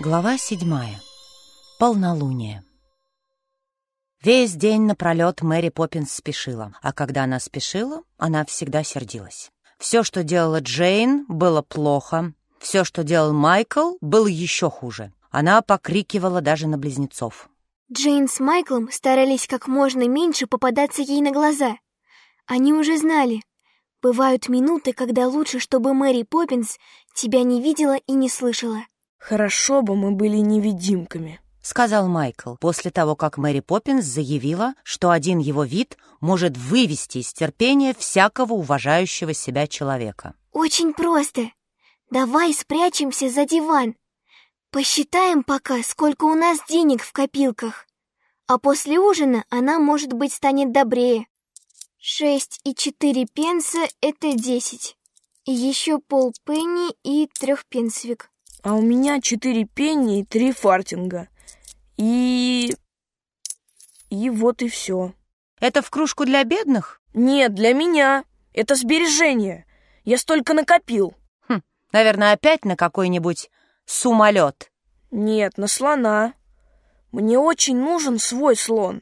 Глава седьмая. Полнолуние. Весь день напролет Мэри Поппинс спешила, а когда она спешила, она всегда сердилась. Все, что делала Джейн, было плохо. Все, что делал Майкл, было еще хуже. Она покрикивала даже на близнецов. Джейн с Майклом старались как можно меньше попадаться ей на глаза. Они уже знали. Бывают минуты, когда лучше, чтобы Мэри Поппинс тебя не видела и не слышала. Хорошо бы мы были невидимками, сказал Майкл после того, как Мэри Поппинс заявила, что один его вид может вывести из терпения всякого уважающего себя человека. «Очень просто. Давай спрячемся за диван. Посчитаем пока, сколько у нас денег в копилках. А после ужина она, может быть, станет добрее. Шесть и четыре пенса — это десять. И еще полпенни и трехпенсовик. А у меня четыре пенни и три фартинга. И... И вот и все. Это в кружку для бедных? Нет, для меня. Это сбережение. Я столько накопил. Хм, наверное, опять на какой-нибудь сумолет. Нет, на слона. Мне очень нужен свой слон.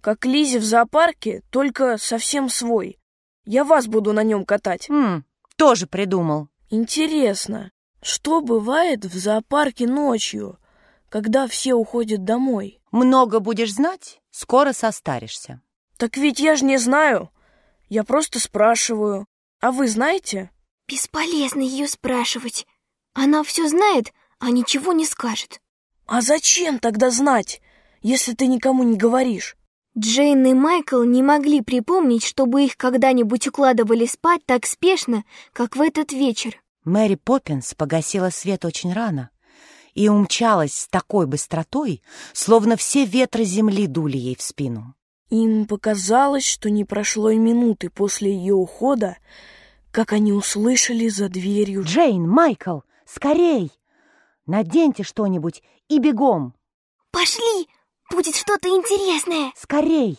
Как Лизе в зоопарке, только совсем свой. Я вас буду на нем катать. Хм, тоже придумал. Интересно, что бывает в зоопарке ночью? когда все уходят домой. Много будешь знать, скоро состаришься. Так ведь я же не знаю. Я просто спрашиваю. А вы знаете? Бесполезно ее спрашивать. Она все знает, а ничего не скажет. А зачем тогда знать, если ты никому не говоришь? Джейн и Майкл не могли припомнить, чтобы их когда-нибудь укладывали спать так спешно, как в этот вечер. Мэри Поппинс погасила свет очень рано, и умчалась с такой быстротой, словно все ветры земли дули ей в спину. Им показалось, что не прошло и минуты после ее ухода, как они услышали за дверью... «Джейн, Майкл, скорей! Наденьте что-нибудь и бегом!» «Пошли! Будет что-то интересное!» «Скорей!»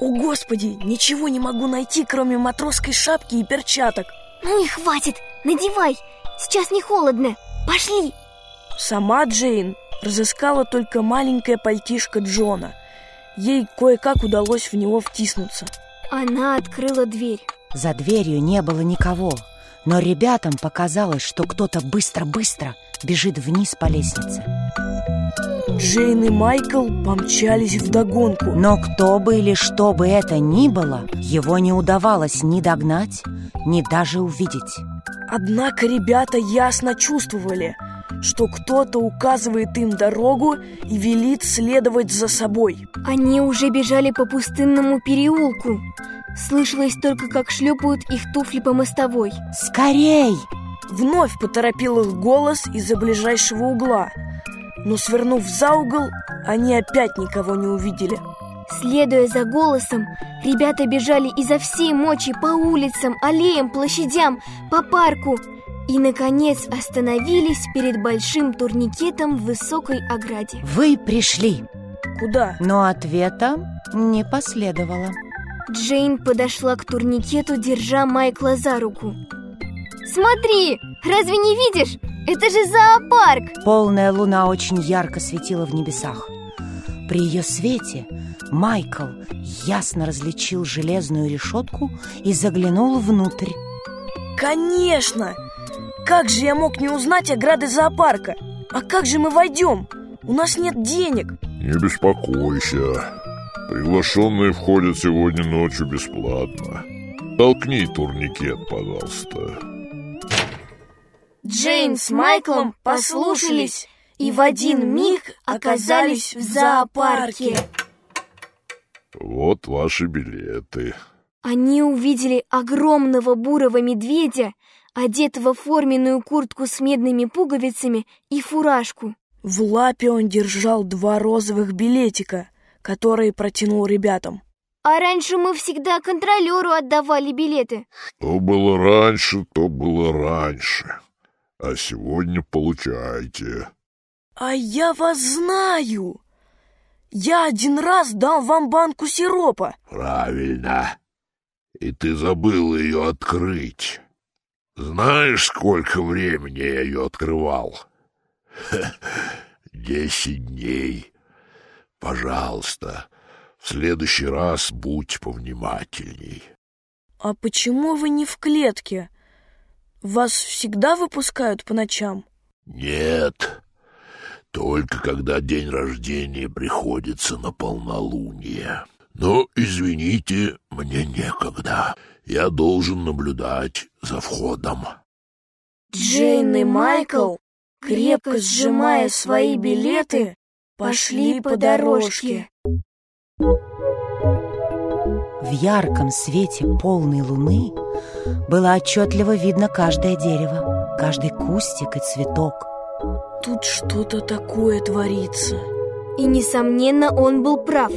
«О, Господи! Ничего не могу найти, кроме матросской шапки и перчаток!» «Ну и хватит! Надевай! Сейчас не холодно! Пошли!» Сама Джейн разыскала только маленькое пальтишко Джона. Ей кое-как удалось в него втиснуться. Она открыла дверь. За дверью не было никого, но ребятам показалось, что кто-то быстро-быстро бежит вниз по лестнице. Джейн и Майкл помчались вдогонку. Но кто бы или что бы это ни было, его не удавалось ни догнать, ни даже увидеть. Однако ребята ясно чувствовали – что кто-то указывает им дорогу и велит следовать за собой. Они уже бежали по пустынному переулку. Слышалось только, как шлепают их туфли по мостовой. «Скорей!» Вновь поторопил их голос из-за ближайшего угла. Но свернув за угол, они опять никого не увидели. Следуя за голосом, ребята бежали изо всей мочи по улицам, аллеям, площадям, по парку – и, наконец, остановились перед большим турникетом в высокой ограде. Вы пришли. Куда? Но ответа не последовало. Джейн подошла к турникету, держа Майкла за руку. Смотри, разве не видишь? Это же зоопарк! Полная луна очень ярко светила в небесах. При ее свете Майкл ясно различил железную решетку и заглянул внутрь. Конечно! Как же я мог не узнать ограды зоопарка? А как же мы войдем? У нас нет денег Не беспокойся Приглашенные входят сегодня ночью бесплатно Толкни турникет, пожалуйста Джейн с Майклом послушались и в один миг оказались в зоопарке Вот ваши билеты Они увидели огромного бурого медведя одетого в форменную куртку с медными пуговицами и фуражку. В лапе он держал два розовых билетика, которые протянул ребятам. А раньше мы всегда контролеру отдавали билеты. Что было раньше, то было раньше. А сегодня получайте. А я вас знаю. Я один раз дал вам банку сиропа. Правильно. И ты забыл ее открыть. Знаешь, сколько времени я ее открывал? Десять дней. Пожалуйста, в следующий раз будь повнимательней. А почему вы не в клетке? Вас всегда выпускают по ночам? Нет, только когда день рождения приходится на полнолуние. Но, извините, мне некогда. Я должен наблюдать за входом. Джейн и Майкл, крепко сжимая свои билеты, пошли по дорожке. В ярком свете полной луны было отчетливо видно каждое дерево, каждый кустик и цветок. Тут что-то такое творится. И, несомненно, он был прав.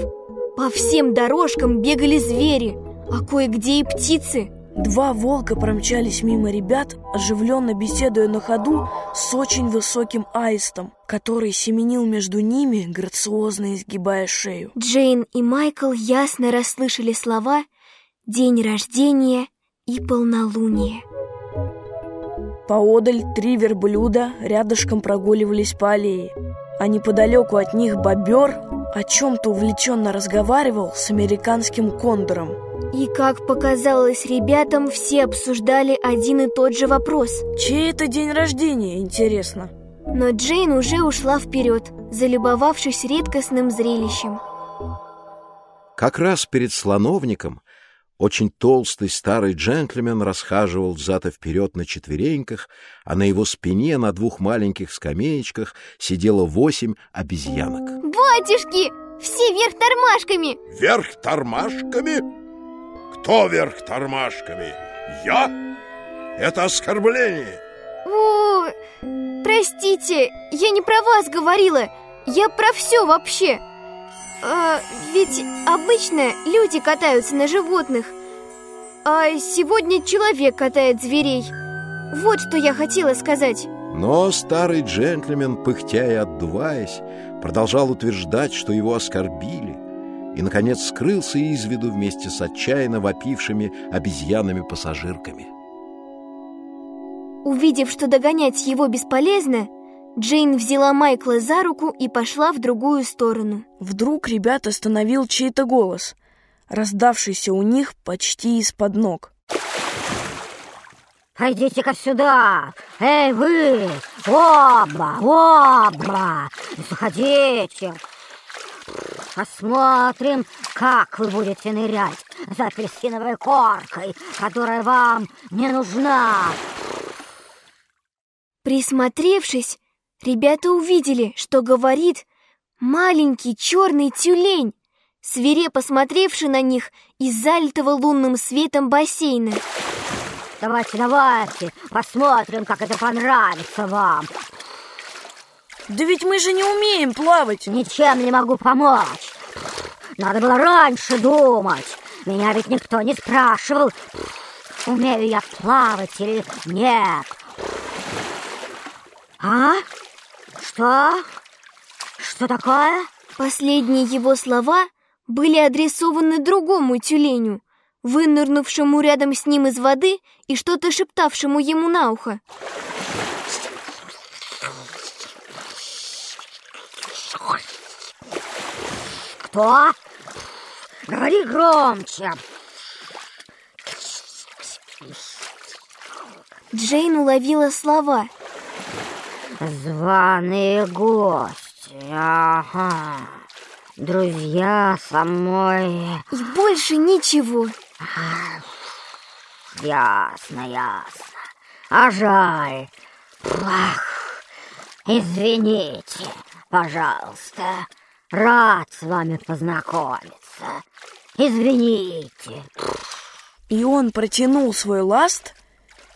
По всем дорожкам бегали звери, а кое-где и птицы. Два волка промчались мимо ребят, оживленно беседуя на ходу с очень высоким аистом, который семенил между ними, грациозно изгибая шею. Джейн и Майкл ясно расслышали слова «день рождения» и «полнолуние». Поодаль три верблюда рядышком прогуливались по аллее, а неподалеку от них бобер о чем-то увлеченно разговаривал с американским кондором. И, как показалось ребятам, все обсуждали один и тот же вопрос. Чей это день рождения, интересно? Но Джейн уже ушла вперед, залюбовавшись редкостным зрелищем. Как раз перед слоновником очень толстый старый джентльмен расхаживал взад и вперед на четвереньках, а на его спине на двух маленьких скамеечках сидело восемь обезьянок. Батюшки! Все вверх тормашками! Вверх тормашками? Кто вверх тормашками? Я? Это оскорбление. О, простите, я не про вас говорила. Я про все вообще. А, ведь обычно люди катаются на животных, а сегодня человек катает зверей. Вот что я хотела сказать. Но старый джентльмен, пыхтя и отдуваясь, продолжал утверждать, что его оскорбили, и, наконец, скрылся из виду вместе с отчаянно вопившими обезьянами-пассажирками. Увидев, что догонять его бесполезно, Джейн взяла Майкла за руку и пошла в другую сторону. Вдруг ребят остановил чей-то голос, раздавшийся у них почти из-под ног. «Пойдите-ка сюда! Эй, вы! Оба! Оба! Заходите! Посмотрим, как вы будете нырять за апельсиновой коркой, которая вам не нужна!» Присмотревшись, ребята увидели, что говорит маленький черный тюлень, свирепо смотревший на них из залитого лунным светом бассейна. Давайте, давайте, посмотрим, как это понравится вам. Да ведь мы же не умеем плавать. Ничем не могу помочь. Надо было раньше думать. Меня ведь никто не спрашивал, умею я плавать или нет. А? Что? Что такое? Последние его слова были адресованы другому тюленю, вынырнувшему рядом с ним из воды и что-то шептавшему ему на ухо. Кто? Говори громче. Джейн уловила слова. Званые гости, ага. Друзья со мной. И больше ничего. Ясно, ясно. А жаль. Ах, извините, пожалуйста. Рад с вами познакомиться. Извините. И он протянул свой ласт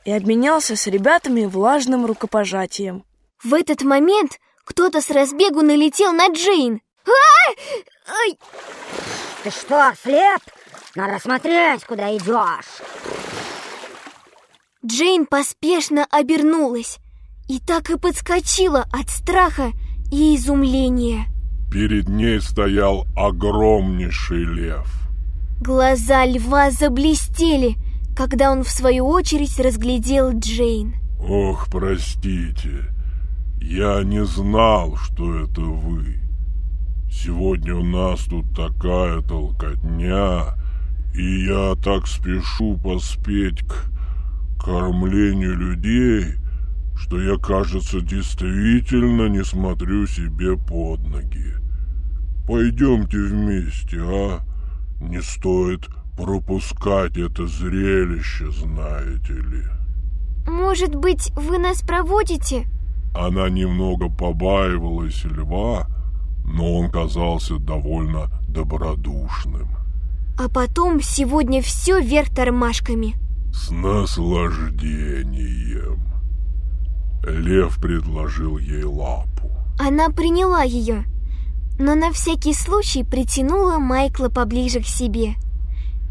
и обменялся с ребятами влажным рукопожатием. В этот момент кто-то с разбегу налетел на Джейн. А! Ай! Ты что, слеп? Надо смотреть, куда идешь. Джейн поспешно обернулась и так и подскочила от страха и изумления. Перед ней стоял огромнейший лев. Глаза льва заблестели, когда он в свою очередь разглядел Джейн. Ох, простите, я не знал, что это вы. Сегодня у нас тут такая толкотня, и я так спешу поспеть к кормлению людей, что я, кажется, действительно не смотрю себе под ноги. Пойдемте вместе, а? Не стоит пропускать это зрелище, знаете ли. Может быть, вы нас проводите? Она немного побаивалась льва, но он казался довольно добродушным. А потом сегодня все вверх тормашками. С наслаждением. Лев предложил ей лапу. Она приняла ее, но на всякий случай притянула Майкла поближе к себе.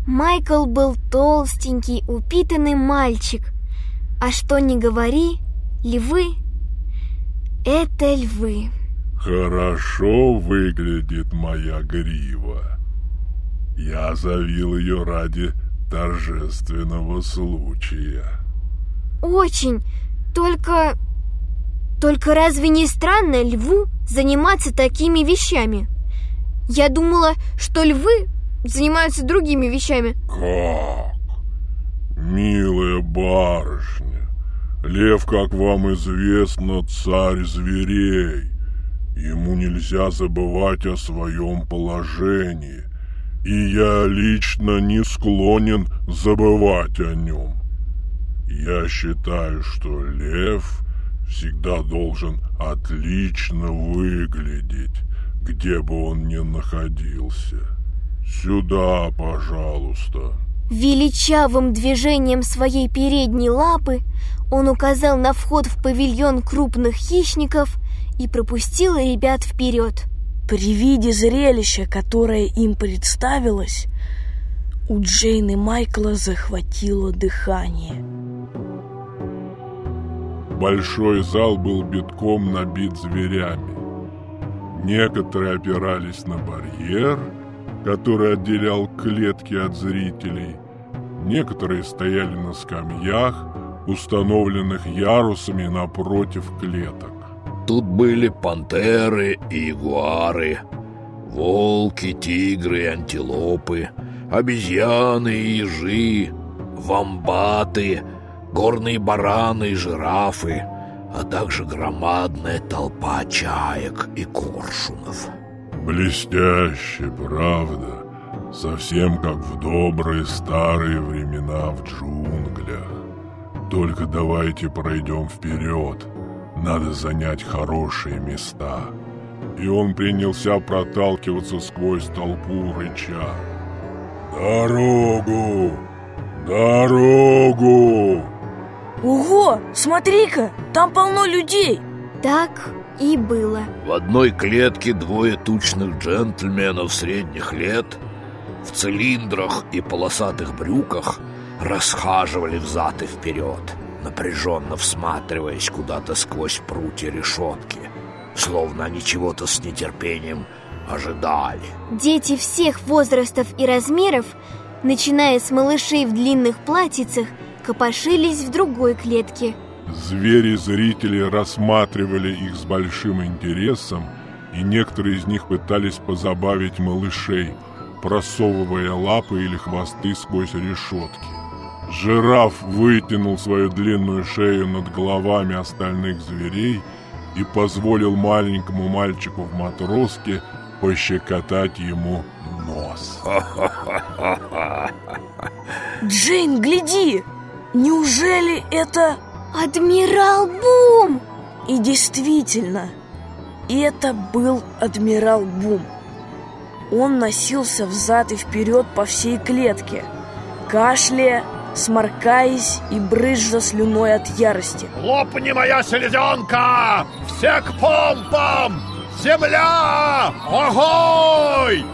Майкл был толстенький, упитанный мальчик. А что ни говори, львы — это львы. Хорошо выглядит моя грива. Я завил ее ради торжественного случая. Очень. Только... Только разве не странно льву заниматься такими вещами? Я думала, что львы занимаются другими вещами. Как? Лев, как вам известно, царь зверей. Ему нельзя забывать о своем положении, и я лично не склонен забывать о нем. Я считаю, что лев всегда должен отлично выглядеть, где бы он ни находился. Сюда, пожалуйста. Величавым движением своей передней лапы он указал на вход в павильон крупных хищников и пропустил ребят вперед. При виде зрелища, которое им представилось, у Джейн и Майкла захватило дыхание. Большой зал был битком набит зверями. Некоторые опирались на барьер, который отделял клетки от зрителей. Некоторые стояли на скамьях, установленных ярусами напротив клеток. Тут были пантеры и ягуары, волки, тигры и антилопы, обезьяны и ежи, вамбаты, горные бараны и жирафы, а также громадная толпа чаек и коршунов. Блестяще, правда? Совсем как в добрые старые времена в джунглях. Только давайте пройдем вперед. Надо занять хорошие места. И он принялся проталкиваться сквозь толпу рыча. «Дорогу! Дорогу!» Ого, смотри-ка, там полно людей Так и было. В одной клетке двое тучных джентльменов средних лет в цилиндрах и полосатых брюках расхаживали взад и вперед, напряженно всматриваясь куда-то сквозь прутья решетки, словно они чего-то с нетерпением ожидали. Дети всех возрастов и размеров, начиная с малышей в длинных платьицах, копошились в другой клетке. Звери-зрители рассматривали их с большим интересом, и некоторые из них пытались позабавить малышей, просовывая лапы или хвосты сквозь решетки. Жираф вытянул свою длинную шею над головами остальных зверей и позволил маленькому мальчику в матроске пощекотать ему нос. Джейн, гляди! Неужели это... Адмирал Бум! И действительно, это был Адмирал Бум. Он носился взад и вперед по всей клетке, кашляя, сморкаясь и брызжа слюной от ярости. Лопни моя селезенка! Все к помпам! Земля! Огонь!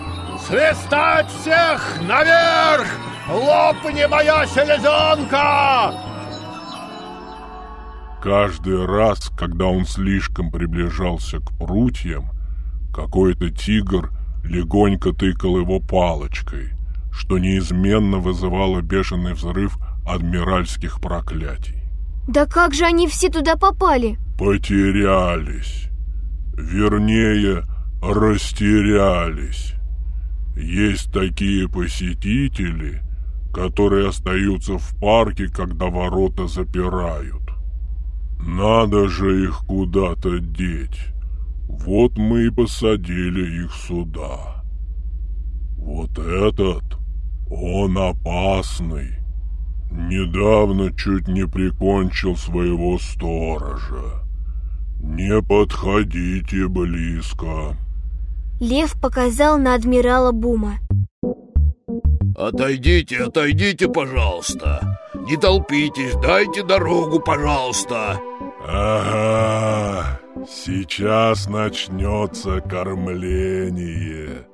Свистать всех наверх! Лопни моя селезенка! Каждый раз, когда он слишком приближался к прутьям, какой-то тигр легонько тыкал его палочкой, что неизменно вызывало бешеный взрыв адмиральских проклятий. Да как же они все туда попали? Потерялись. Вернее, растерялись. Есть такие посетители, которые остаются в парке, когда ворота запирают. Надо же их куда-то деть. Вот мы и посадили их сюда. Вот этот, он опасный. Недавно чуть не прикончил своего сторожа. Не подходите близко. Лев показал на адмирала Бума. Отойдите, отойдите, пожалуйста. Не толпитесь, дайте дорогу, пожалуйста. Ага, сейчас начнется кормление.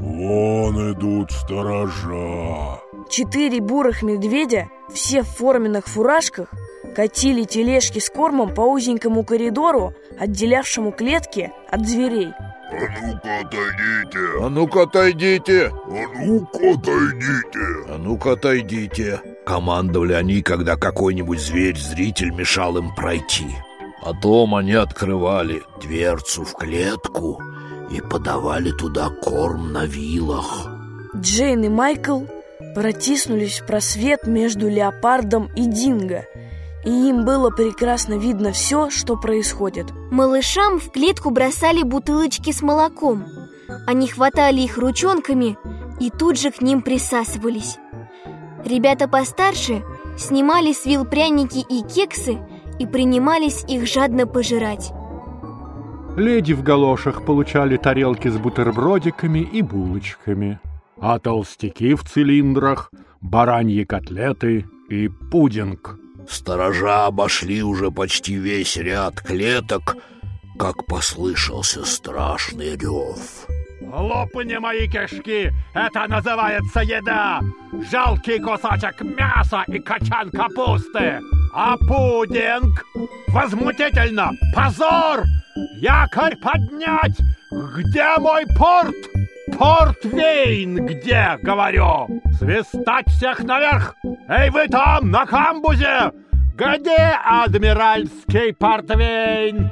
Вон идут сторожа. Четыре бурых медведя, все в форменных фуражках, катили тележки с кормом по узенькому коридору, отделявшему клетки от зверей. А ну-ка отойдите! А ну-ка отойдите! А ну-ка отойдите! А ну-ка отойдите! Командовали они, когда какой-нибудь зверь-зритель мешал им пройти. Потом они открывали дверцу в клетку и подавали туда корм на вилах. Джейн и Майкл протиснулись в просвет между леопардом и динго, и им было прекрасно видно все, что происходит. Малышам в клетку бросали бутылочки с молоком. Они хватали их ручонками и тут же к ним присасывались. Ребята постарше снимали с вил пряники и кексы и принимались их жадно пожирать. Леди в галошах получали тарелки с бутербродиками и булочками, а толстяки в цилиндрах – бараньи котлеты и пудинг. Сторожа обошли уже почти весь ряд клеток, как послышался страшный рев. Лопни мои кишки! Это называется еда! Жалкий кусочек мяса и качан капусты! А пудинг? Возмутительно! Позор! Якорь поднять! Где мой порт? Портвейн где, говорю? Свистать всех наверх! Эй, вы там, на камбузе! Где адмиральский портвейн?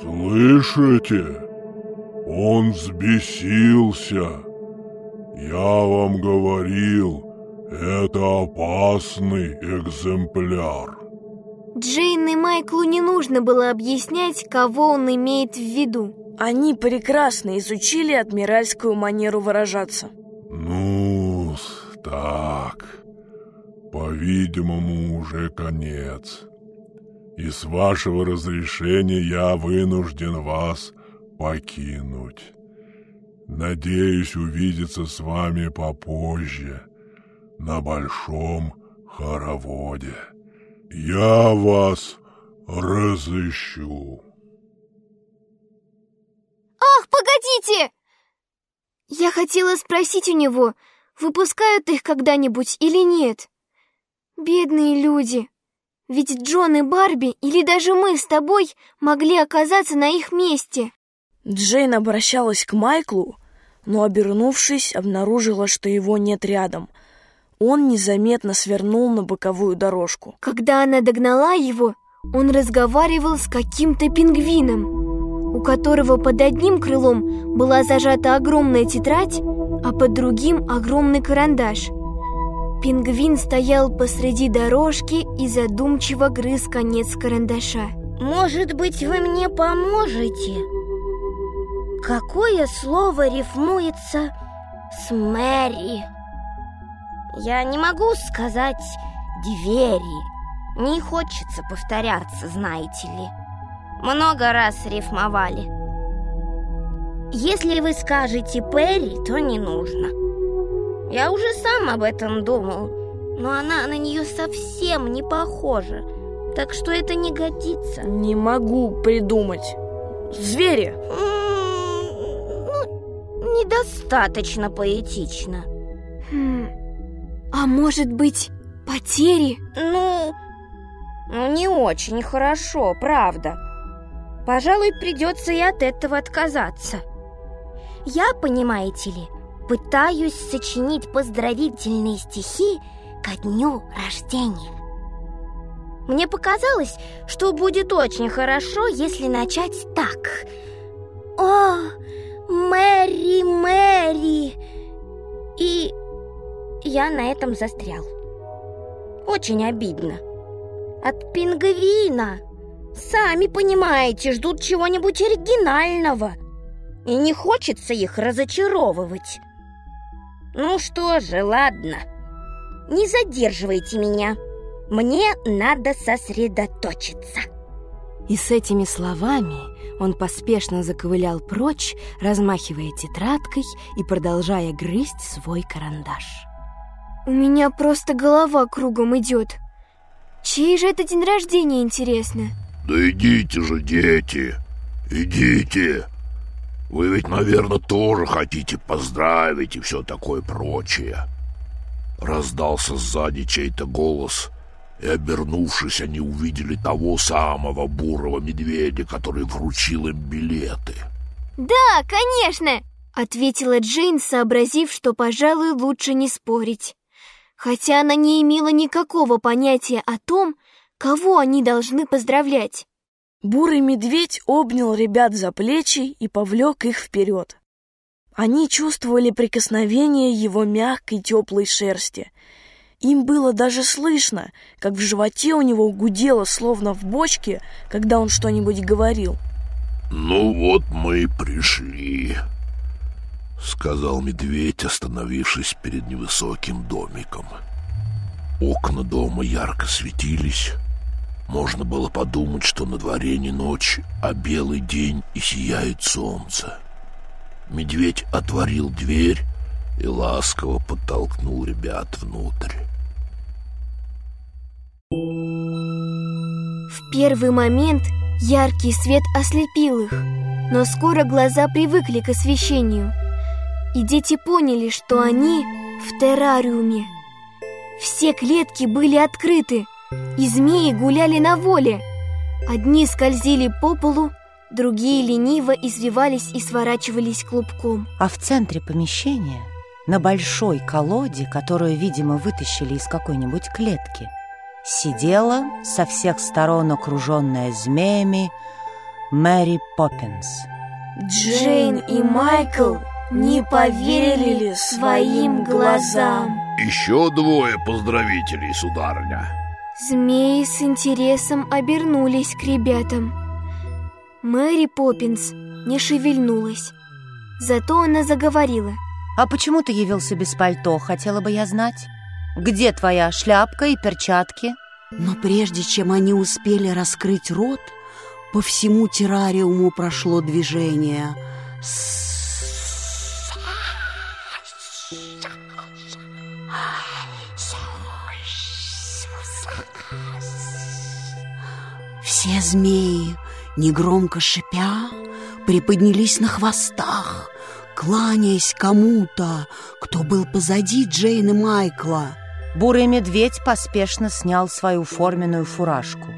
Слышите? Он взбесился. Я вам говорил, это опасный экземпляр. Джейн и Майклу не нужно было объяснять, кого он имеет в виду. Они прекрасно изучили адмиральскую манеру выражаться. ну так. По-видимому, уже конец. И с вашего разрешения я вынужден вас покинуть. Надеюсь увидеться с вами попозже на большом хороводе. Я вас разыщу. Ах, погодите! Я хотела спросить у него, выпускают их когда-нибудь или нет. Бедные люди. Ведь Джон и Барби или даже мы с тобой могли оказаться на их месте. Джейн обращалась к Майклу, но, обернувшись, обнаружила, что его нет рядом. Он незаметно свернул на боковую дорожку. Когда она догнала его, он разговаривал с каким-то пингвином, у которого под одним крылом была зажата огромная тетрадь, а под другим огромный карандаш. Пингвин стоял посреди дорожки и задумчиво грыз конец карандаша. Может быть, вы мне поможете? Какое слово рифмуется с Мэри? Я не могу сказать «двери». Не хочется повторяться, знаете ли. Много раз рифмовали. Если вы скажете Перри, то не нужно. Я уже сам об этом думал, но она на нее совсем не похожа, так что это не годится. Не могу придумать. Звери! Ну, недостаточно поэтично. Хм, а может быть, потери? Ну, ну, не очень хорошо, правда. Пожалуй, придется и от этого отказаться. Я, понимаете ли, пытаюсь сочинить поздравительные стихи ко дню рождения. Мне показалось, что будет очень хорошо, если начать так. «О, Мэри, Мэри!» И я на этом застрял. Очень обидно. От пингвина. Сами понимаете, ждут чего-нибудь оригинального. И не хочется их разочаровывать. Ну что же, ладно. Не задерживайте меня. Мне надо сосредоточиться. И с этими словами он поспешно заковылял прочь, размахивая тетрадкой и продолжая грызть свой карандаш. У меня просто голова кругом идет. Чей же это день рождения, интересно? Да идите же, дети, идите. Вы ведь, наверное, тоже хотите поздравить и все такое прочее. Раздался сзади чей-то голос, и, обернувшись, они увидели того самого бурого медведя, который вручил им билеты. «Да, конечно!» — ответила Джейн, сообразив, что, пожалуй, лучше не спорить. Хотя она не имела никакого понятия о том, кого они должны поздравлять. Бурый медведь обнял ребят за плечи и повлек их вперед. Они чувствовали прикосновение его мягкой теплой шерсти — им было даже слышно, как в животе у него гудело, словно в бочке, когда он что-нибудь говорил. «Ну вот мы и пришли», — сказал медведь, остановившись перед невысоким домиком. Окна дома ярко светились. Можно было подумать, что на дворе не ночь, а белый день и сияет солнце. Медведь отворил дверь и ласково подтолкнул ребят внутрь. В первый момент яркий свет ослепил их, но скоро глаза привыкли к освещению, и дети поняли, что они в террариуме. Все клетки были открыты, и змеи гуляли на воле. Одни скользили по полу, другие лениво извивались и сворачивались клубком. А в центре помещения, на большой колоде, которую, видимо, вытащили из какой-нибудь клетки, сидела, со всех сторон окруженная змеями, Мэри Поппинс. Джейн и Майкл не поверили своим глазам. Еще двое поздравителей, сударыня. Змеи с интересом обернулись к ребятам. Мэри Поппинс не шевельнулась. Зато она заговорила. «А почему ты явился без пальто, хотела бы я знать?» Где твоя шляпка и перчатки?» Но прежде чем они успели раскрыть рот, по всему террариуму прошло движение. Все змеи, негромко шипя, приподнялись на хвостах, кланяясь кому-то, кто был позади Джейн и Майкла. Бурый медведь поспешно снял свою форменную фуражку.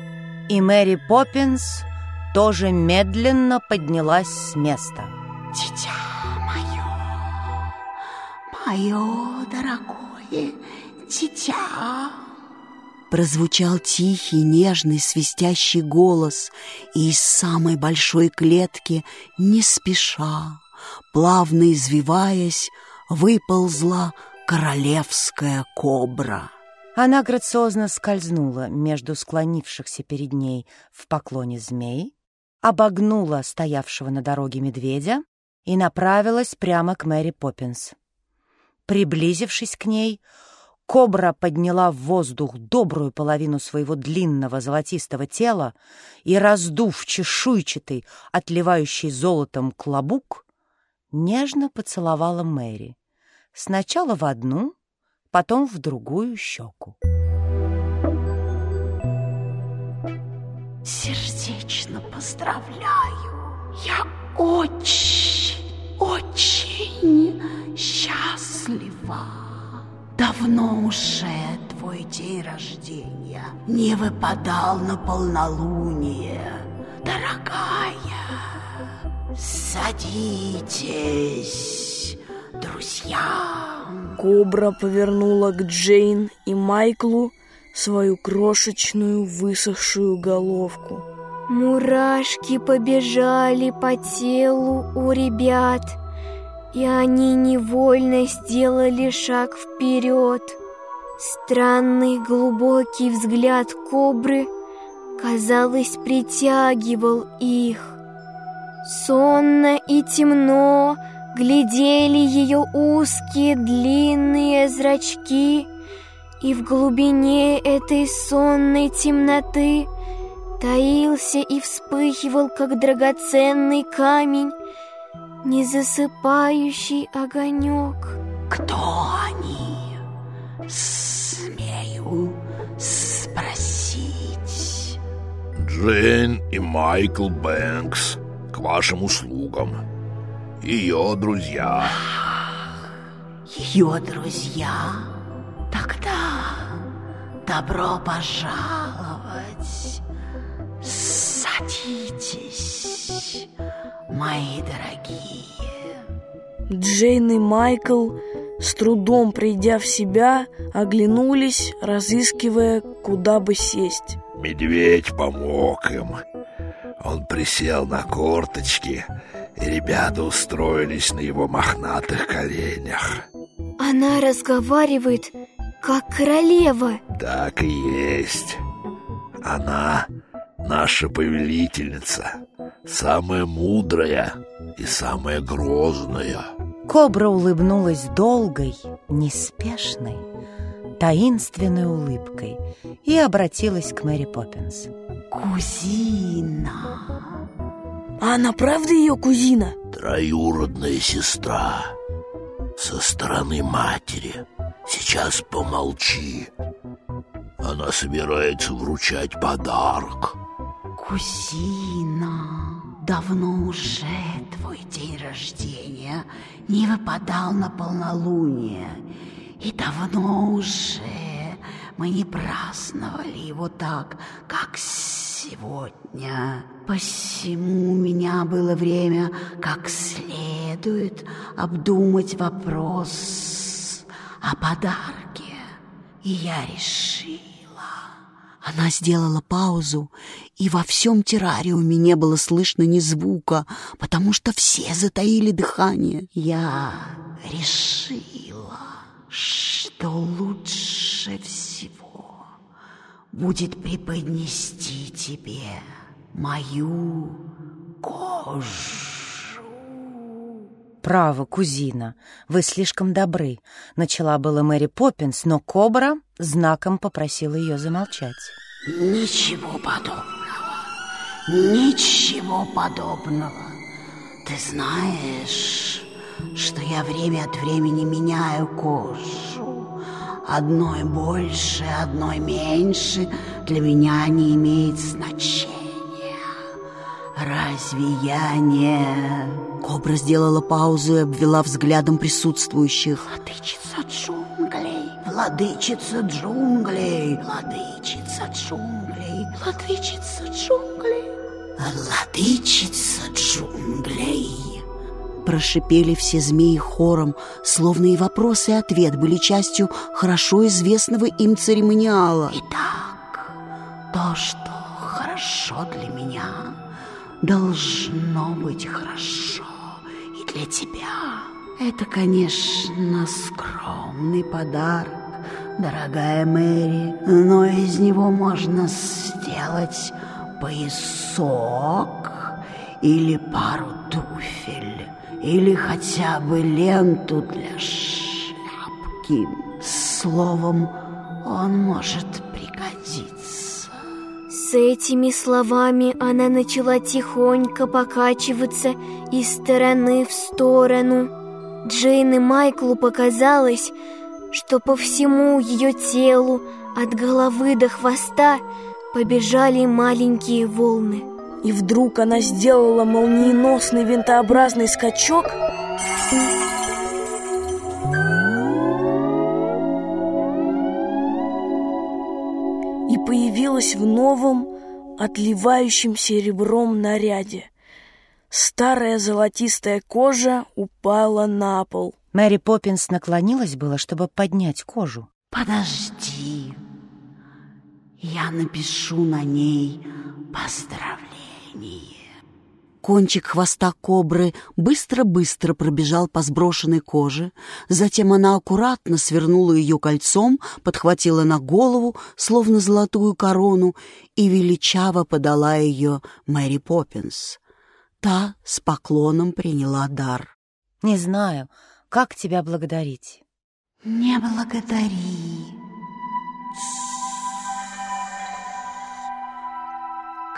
И Мэри Поппинс тоже медленно поднялась с места. «Дитя мое, мое дорогое дитя!» Прозвучал тихий, нежный, свистящий голос, и из самой большой клетки, не спеша, плавно извиваясь, выползла королевская кобра. Она грациозно скользнула между склонившихся перед ней в поклоне змей, обогнула стоявшего на дороге медведя и направилась прямо к Мэри Поппинс. Приблизившись к ней, кобра подняла в воздух добрую половину своего длинного золотистого тела и, раздув чешуйчатый, отливающий золотом клобук, нежно поцеловала Мэри. Сначала в одну, потом в другую щеку. Сердечно поздравляю. Я очень, очень счастлива. Давно уже твой день рождения не выпадал на полнолуние, дорогая. Садитесь друзья. Кобра повернула к Джейн и Майклу свою крошечную высохшую головку. Мурашки побежали по телу у ребят, и они невольно сделали шаг вперед. Странный глубокий взгляд кобры, казалось, притягивал их. Сонно и темно глядели ее узкие длинные зрачки, и в глубине этой сонной темноты таился и вспыхивал, как драгоценный камень, незасыпающий огонек. Кто они? Смею спросить. Джейн и Майкл Бэнкс к вашим услугам. Ее друзья. Ее друзья? Тогда добро пожаловать. Садитесь, мои дорогие. Джейн и Майкл, с трудом придя в себя, оглянулись, разыскивая, куда бы сесть. Медведь помог им. Он присел на корточки, и ребята устроились на его мохнатых коленях. Она разговаривает, как королева. Так и есть. Она наша повелительница, самая мудрая и самая грозная. Кобра улыбнулась долгой, неспешной, таинственной улыбкой и обратилась к Мэри Поппинс. Кузина. А она правда ее кузина? Троюродная сестра со стороны матери. Сейчас помолчи. Она собирается вручать подарок. Кузина, давно уже твой день рождения не выпадал на полнолуние. И давно уже мы не праздновали его так, как сегодня. Посему у меня было время как следует обдумать вопрос о подарке. И я решила... Она сделала паузу, и во всем террариуме не было слышно ни звука, потому что все затаили дыхание. Я решила, что лучше всего будет преподнести тебе мою кожу. «Право, кузина, вы слишком добры», — начала была Мэри Поппинс, но Кобра знаком попросила ее замолчать. Ничего подобного. Ничего подобного. Ты знаешь, что я время от времени меняю кожу. Одной больше, одной меньше для меня не имеет значения. Разве я не... Кобра сделала паузу и обвела взглядом присутствующих. Владычица джунглей, владычица джунглей, владычица джунглей, владычица джунглей. Владычица джунглей. Прошипели все змеи хором, словно и вопрос, и ответ были частью хорошо известного им церемониала. Итак, то, что хорошо для меня, должно быть хорошо и для тебя. Это, конечно, скромный подарок, дорогая Мэри, но из него можно сделать поясок или пару туфель, или хотя бы ленту для шляпки. Словом, он может пригодиться. С этими словами она начала тихонько покачиваться из стороны в сторону. Джейн и Майклу показалось, что по всему ее телу, от головы до хвоста, побежали маленькие волны. И вдруг она сделала молниеносный винтообразный скачок появилась в новом, отливающем серебром наряде. Старая золотистая кожа упала на пол. Мэри Поппинс наклонилась было, чтобы поднять кожу. Подожди, я напишу на ней поздравление. Кончик хвоста кобры быстро-быстро пробежал по сброшенной коже, затем она аккуратно свернула ее кольцом, подхватила на голову, словно золотую корону, и величаво подала ее Мэри Поппинс. Та с поклоном приняла дар. «Не знаю, как тебя благодарить». «Не благодари».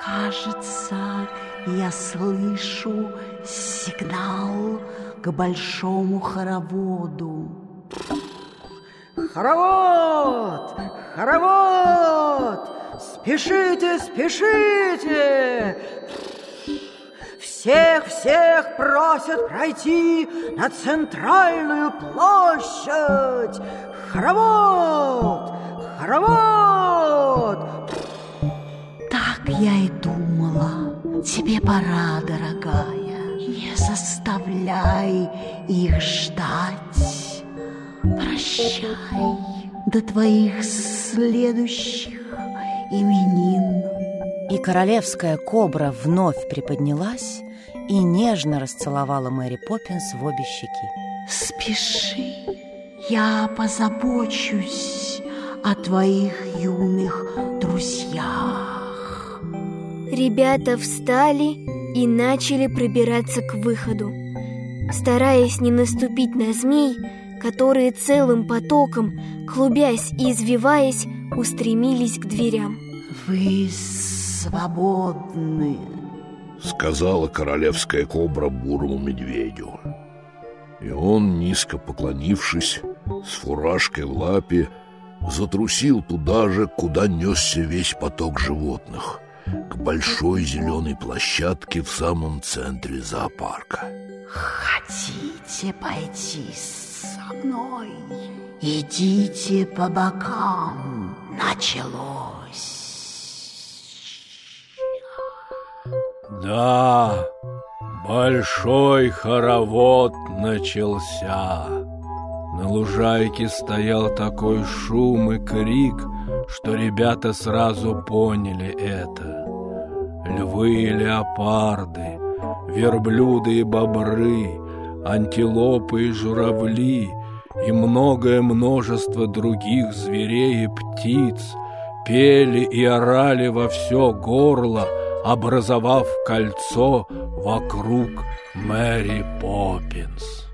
Кажется, я слышу сигнал к большому хороводу. Хоровод! Хоровод! Спешите, спешите! Всех-всех просят пройти на центральную площадь! Хоровод! Хоровод! Так я и. Тебе пора, дорогая. Не заставляй их ждать. Прощай до твоих следующих именин. И королевская кобра вновь приподнялась и нежно расцеловала Мэри Поппинс в обе щеки. Спеши, я позабочусь о твоих юных друзьях. Ребята встали и начали пробираться к выходу, стараясь не наступить на змей, которые целым потоком, клубясь и извиваясь, устремились к дверям. Вы свободны, сказала королевская кобра бурому медведю. И он, низко поклонившись, с фуражкой в лапе, затрусил туда же, куда несся весь поток животных, к большой зеленой площадке в самом центре зоопарка. Хотите пойти со мной? Идите по бокам. Началось. Да, большой хоровод начался. На лужайке стоял такой шум и крик, что ребята сразу поняли это. Львы и леопарды, верблюды и бобры, антилопы и журавли и многое множество других зверей и птиц пели и орали во все горло, образовав кольцо вокруг Мэри Поппинс.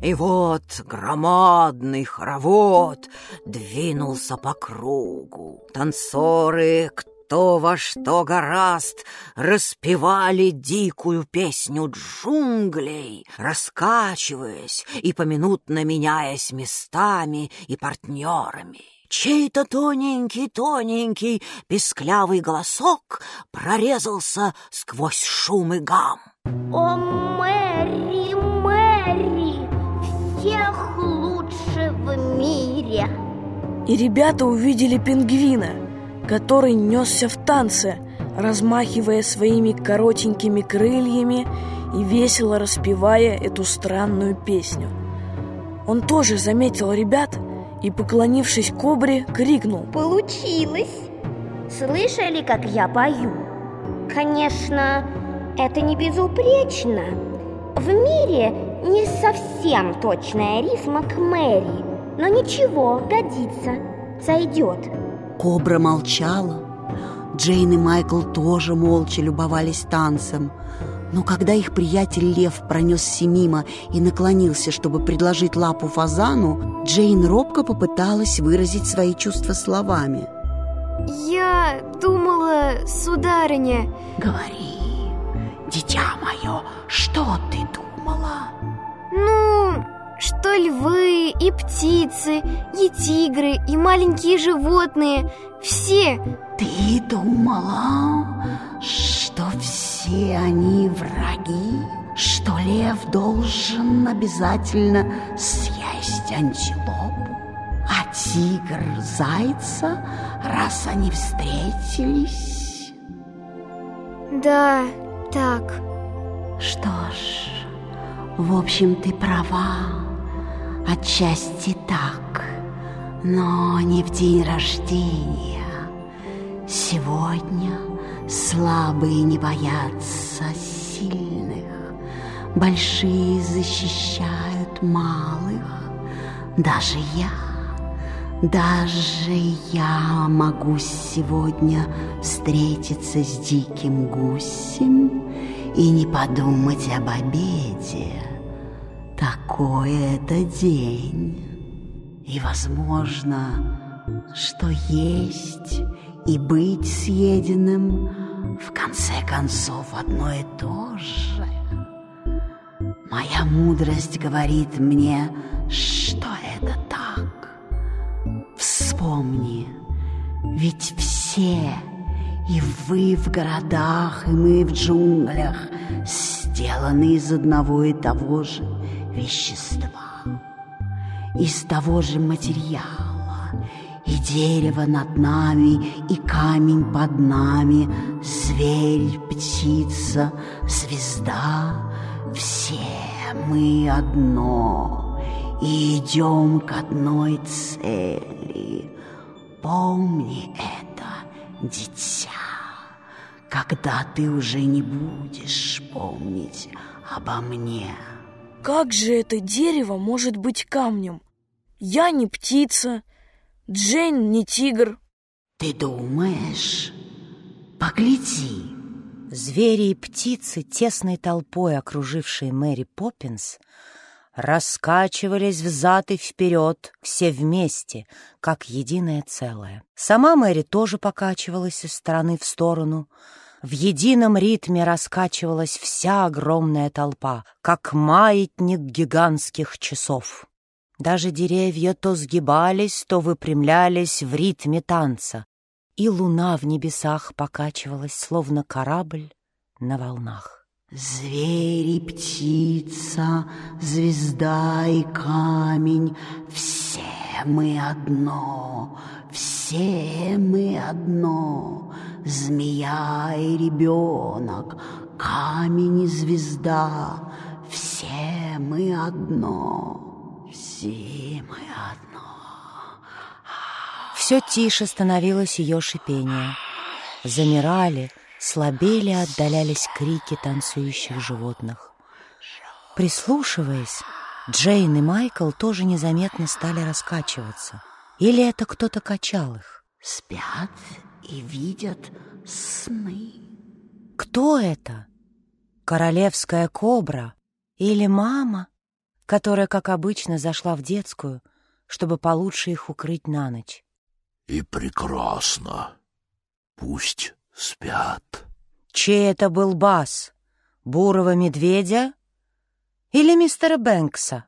И вот громадный хоровод двинулся по кругу. Танцоры, кто во что гораст, распевали дикую песню джунглей, раскачиваясь и поминутно меняясь местами и партнерами. Чей-то тоненький-тоненький песклявый голосок прорезался сквозь шум и гам. О, Мэри, И ребята увидели пингвина, который несся в танце, размахивая своими коротенькими крыльями и весело распевая эту странную песню. Он тоже заметил ребят и, поклонившись кобре, крикнул Получилось! Слышали, как я пою? Конечно, это не безупречно. В мире не совсем точная рифма к Мэри, но ничего, годится, сойдет. Кобра молчала. Джейн и Майкл тоже молча любовались танцем. Но когда их приятель Лев пронесся мимо и наклонился, чтобы предложить лапу фазану, Джейн робко попыталась выразить свои чувства словами. Я думала, сударыня... Говори, дитя мое, что ты думала? Ну, что львы и птицы, и тигры, и маленькие животные, все... Ты думала, что все они враги? Что лев должен обязательно съесть антилопу? А тигр зайца, раз они встретились? Да, так. Что ж, В общем, ты права. Отчасти так, но не в день рождения. Сегодня слабые не боятся сильных, большие защищают малых. Даже я, даже я могу сегодня встретиться с диким гусем и не подумать об обеде. Такой это день. И возможно, что есть и быть съеденным в конце концов одно и то же. Моя мудрость говорит мне, что это так. Вспомни, ведь все, и вы в городах, и мы в джунглях, сделаны из одного и того же вещества, из того же материала, и дерево над нами, и камень под нами, зверь, птица, звезда, все мы одно, и идем к одной цели. Помни это, дитя, когда ты уже не будешь помнить обо мне. Как же это дерево может быть камнем? Я не птица, Джейн не тигр. Ты думаешь? Погляди. Звери и птицы, тесной толпой окружившие Мэри Поппинс, раскачивались взад и вперед, все вместе, как единое целое. Сама Мэри тоже покачивалась из стороны в сторону. В едином ритме раскачивалась вся огромная толпа, как маятник гигантских часов. Даже деревья то сгибались, то выпрямлялись в ритме танца, и луна в небесах покачивалась, словно корабль на волнах. Звери, птица, звезда и камень — все мы одно, все мы одно. Змея и ребенок, камень и звезда — все мы одно, все мы одно. Все тише становилось ее шипение. Замирали — слабели, отдалялись крики танцующих животных. Прислушиваясь, Джейн и Майкл тоже незаметно стали раскачиваться. Или это кто-то качал их? Спят и видят сны. Кто это? Королевская кобра или мама, которая, как обычно, зашла в детскую, чтобы получше их укрыть на ночь? И прекрасно. Пусть спят. Чей это был бас? Бурого медведя или мистера Бэнкса?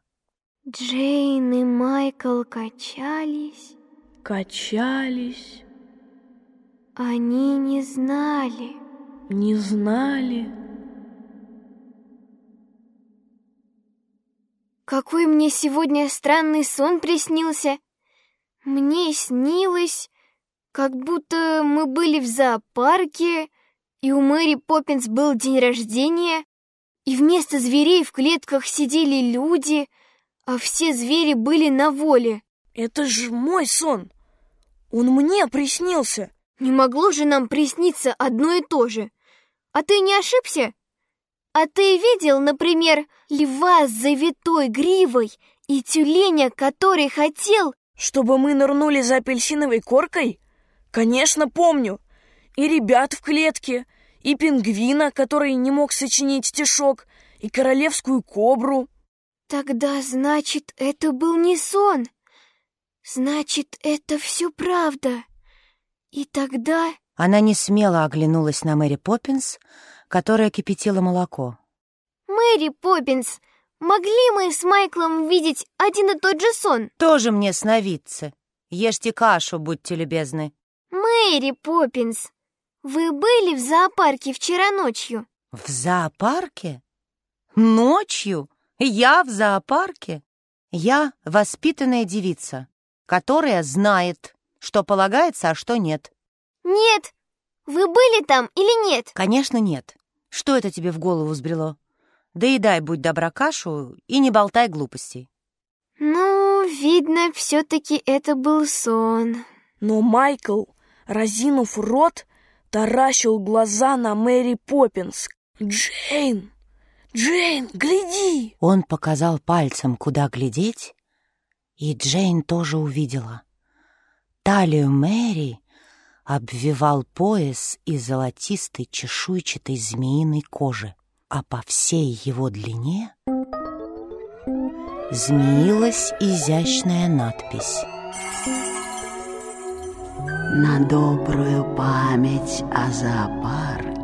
Джейн и Майкл качались. Качались. Они не знали. Не знали. Какой мне сегодня странный сон приснился. Мне снилось, как будто мы были в зоопарке, и у Мэри Поппинс был день рождения, и вместо зверей в клетках сидели люди, а все звери были на воле. Это же мой сон. Он мне приснился. Не могло же нам присниться одно и то же. А ты не ошибся? А ты видел, например, льва с завитой гривой и тюленя, который хотел... Чтобы мы нырнули за апельсиновой коркой? Конечно, помню. И ребят в клетке, и пингвина, который не мог сочинить стишок, и королевскую кобру. Тогда, значит, это был не сон. Значит, это все правда. И тогда... Она не смело оглянулась на Мэри Поппинс, которая кипятила молоко. Мэри Поппинс, могли мы с Майклом видеть один и тот же сон? Тоже мне сновидцы. Ешьте кашу, будьте любезны. Мэри Поппинс, вы были в зоопарке вчера ночью? В зоопарке? Ночью? Я в зоопарке? Я воспитанная девица, которая знает, что полагается, а что нет. Нет. Вы были там или нет? Конечно, нет. Что это тебе в голову взбрело? Доедай, будь добра, кашу и не болтай глупостей. Ну, видно, все-таки это был сон. Но Майкл, разинув рот, таращил глаза на Мэри Поппинс. «Джейн! Джейн, гляди!» Он показал пальцем, куда глядеть, и Джейн тоже увидела. Талию Мэри обвивал пояс из золотистой чешуйчатой змеиной кожи, а по всей его длине змеилась изящная надпись На добрую память о зоопарке